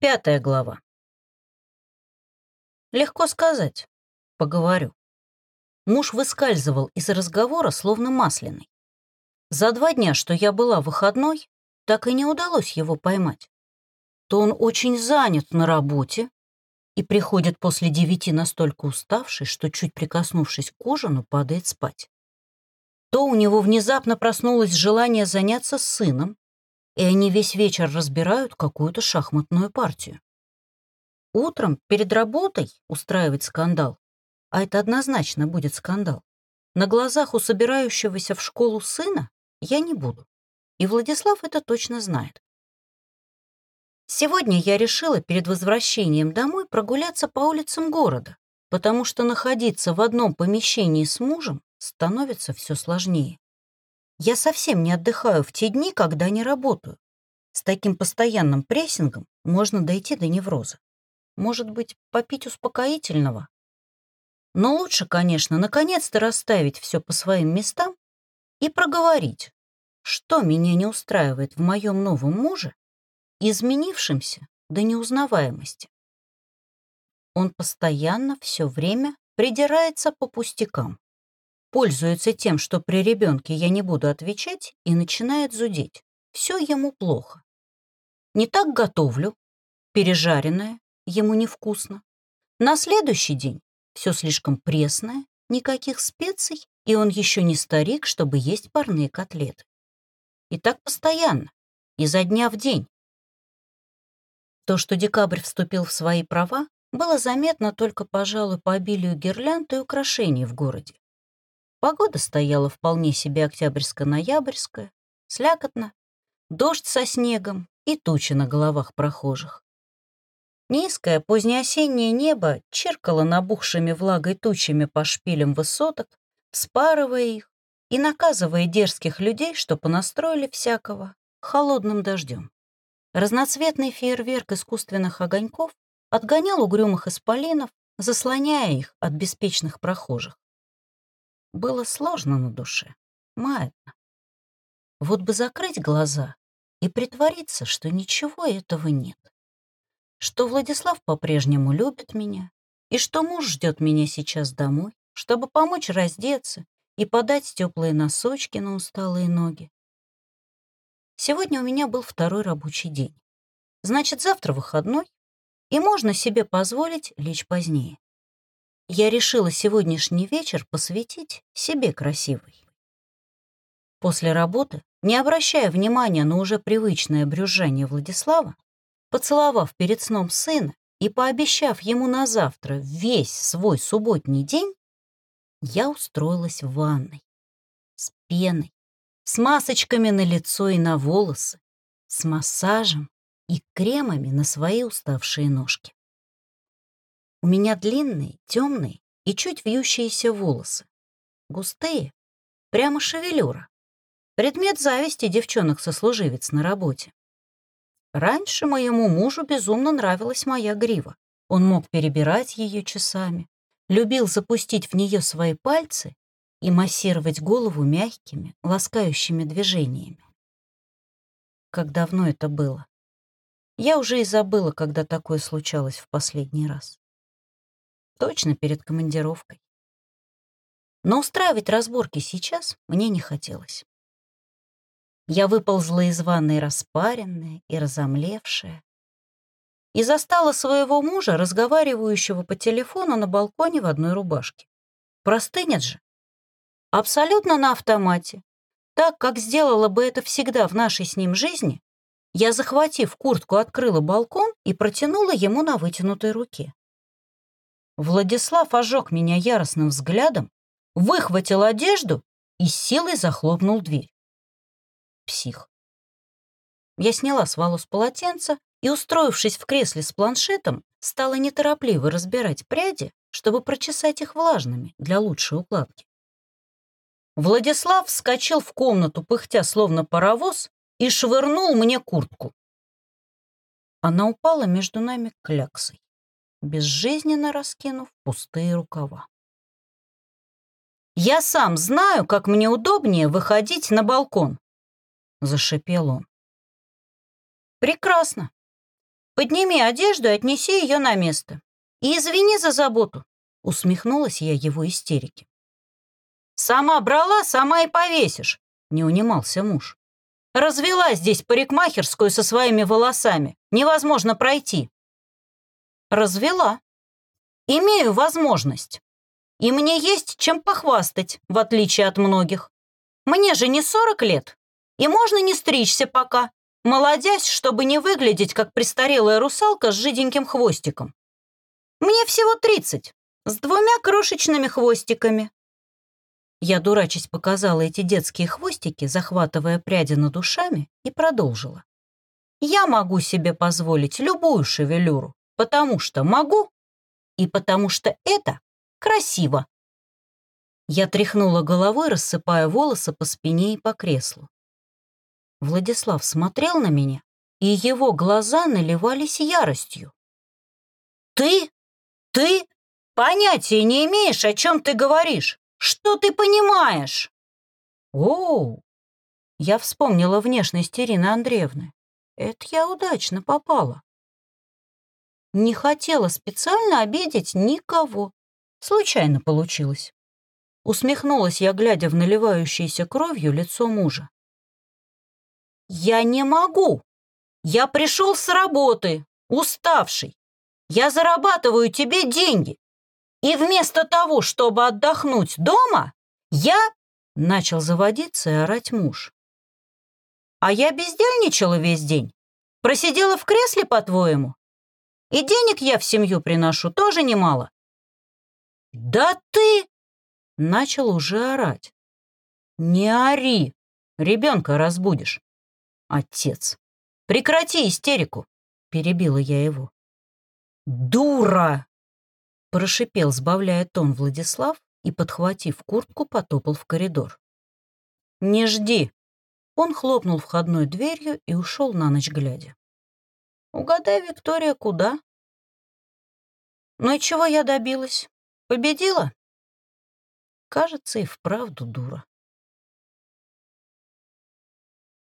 Пятая глава. Легко сказать. Поговорю. Муж выскальзывал из разговора, словно масляный. За два дня, что я была выходной, так и не удалось его поймать. То он очень занят на работе и приходит после девяти настолько уставший, что, чуть прикоснувшись к ужину, падает спать. То у него внезапно проснулось желание заняться сыном, и они весь вечер разбирают какую-то шахматную партию. Утром перед работой устраивать скандал, а это однозначно будет скандал, на глазах у собирающегося в школу сына я не буду. И Владислав это точно знает. Сегодня я решила перед возвращением домой прогуляться по улицам города, потому что находиться в одном помещении с мужем становится все сложнее. Я совсем не отдыхаю в те дни, когда не работаю. С таким постоянным прессингом можно дойти до невроза. Может быть, попить успокоительного? Но лучше, конечно, наконец-то расставить все по своим местам и проговорить, что меня не устраивает в моем новом муже, изменившемся до неузнаваемости. Он постоянно все время придирается по пустякам пользуется тем, что при ребенке я не буду отвечать, и начинает зудеть. Все ему плохо. Не так готовлю, пережаренное, ему невкусно. На следующий день все слишком пресное, никаких специй, и он еще не старик, чтобы есть парные котлеты. И так постоянно, изо дня в день. То, что декабрь вступил в свои права, было заметно только, пожалуй, по обилию гирлянд и украшений в городе. Погода стояла вполне себе октябрьско-ноябрьская, слякотно, дождь со снегом и тучи на головах прохожих. Низкое позднеосеннее небо чиркало набухшими влагой тучами по шпилям высоток, вспарывая их и наказывая дерзких людей, что понастроили всякого, холодным дождем. Разноцветный фейерверк искусственных огоньков отгонял угрюмых исполинов, заслоняя их от беспечных прохожих. Было сложно на душе, маятно. Вот бы закрыть глаза и притвориться, что ничего этого нет. Что Владислав по-прежнему любит меня, и что муж ждет меня сейчас домой, чтобы помочь раздеться и подать теплые носочки на усталые ноги. Сегодня у меня был второй рабочий день. Значит, завтра выходной, и можно себе позволить лечь позднее я решила сегодняшний вечер посвятить себе красивой. После работы, не обращая внимания на уже привычное брюзжание Владислава, поцеловав перед сном сына и пообещав ему на завтра весь свой субботний день, я устроилась в ванной. С пеной, с масочками на лицо и на волосы, с массажем и кремами на свои уставшие ножки. У меня длинные, темные и чуть вьющиеся волосы. Густые, прямо шевелюра. Предмет зависти девчонок-сослуживец на работе. Раньше моему мужу безумно нравилась моя грива. Он мог перебирать ее часами, любил запустить в нее свои пальцы и массировать голову мягкими, ласкающими движениями. Как давно это было? Я уже и забыла, когда такое случалось в последний раз. Точно перед командировкой. Но устраивать разборки сейчас мне не хотелось. Я выползла из ванной распаренная и разомлевшая и застала своего мужа, разговаривающего по телефону на балконе в одной рубашке. Простынет же. Абсолютно на автомате. Так, как сделала бы это всегда в нашей с ним жизни, я, захватив куртку, открыла балкон и протянула ему на вытянутой руке. Владислав ожег меня яростным взглядом, выхватил одежду и силой захлопнул дверь. Псих. Я сняла с волос полотенца и, устроившись в кресле с планшетом, стала неторопливо разбирать пряди, чтобы прочесать их влажными для лучшей укладки. Владислав вскочил в комнату, пыхтя словно паровоз, и швырнул мне куртку. Она упала между нами кляксой безжизненно раскинув пустые рукава. «Я сам знаю, как мне удобнее выходить на балкон», — зашипел он. «Прекрасно. Подними одежду и отнеси ее на место. И извини за заботу», — усмехнулась я его истерике. «Сама брала, сама и повесишь», — не унимался муж. «Развела здесь парикмахерскую со своими волосами. Невозможно пройти». «Развела. Имею возможность. И мне есть чем похвастать, в отличие от многих. Мне же не 40 лет, и можно не стричься пока, молодясь, чтобы не выглядеть как престарелая русалка с жиденьким хвостиком. Мне всего 30, с двумя крошечными хвостиками. Я, дурачись, показала эти детские хвостики, захватывая пряди над ушами, и продолжила. Я могу себе позволить любую шевелюру, потому что могу, и потому что это красиво. Я тряхнула головой, рассыпая волосы по спине и по креслу. Владислав смотрел на меня, и его глаза наливались яростью. «Ты? Ты? Понятия не имеешь, о чем ты говоришь. Что ты понимаешь?» «Оу!» Я вспомнила внешность Ирины Андреевны. Это я удачно попала. Не хотела специально обидеть никого. Случайно получилось. Усмехнулась я, глядя в наливающееся кровью лицо мужа. «Я не могу. Я пришел с работы, уставший. Я зарабатываю тебе деньги. И вместо того, чтобы отдохнуть дома, я...» Начал заводиться и орать муж. «А я бездельничала весь день. Просидела в кресле, по-твоему? И денег я в семью приношу тоже немало. «Да ты...» — начал уже орать. «Не ори, ребенка разбудишь». «Отец, прекрати истерику!» — перебила я его. «Дура!» — прошипел, сбавляя тон Владислав и, подхватив куртку, потопал в коридор. «Не жди!» Он хлопнул входной дверью и ушел на ночь глядя. «Угадай, Виктория, куда?» «Ну и чего я добилась? Победила? Кажется, и вправду дура.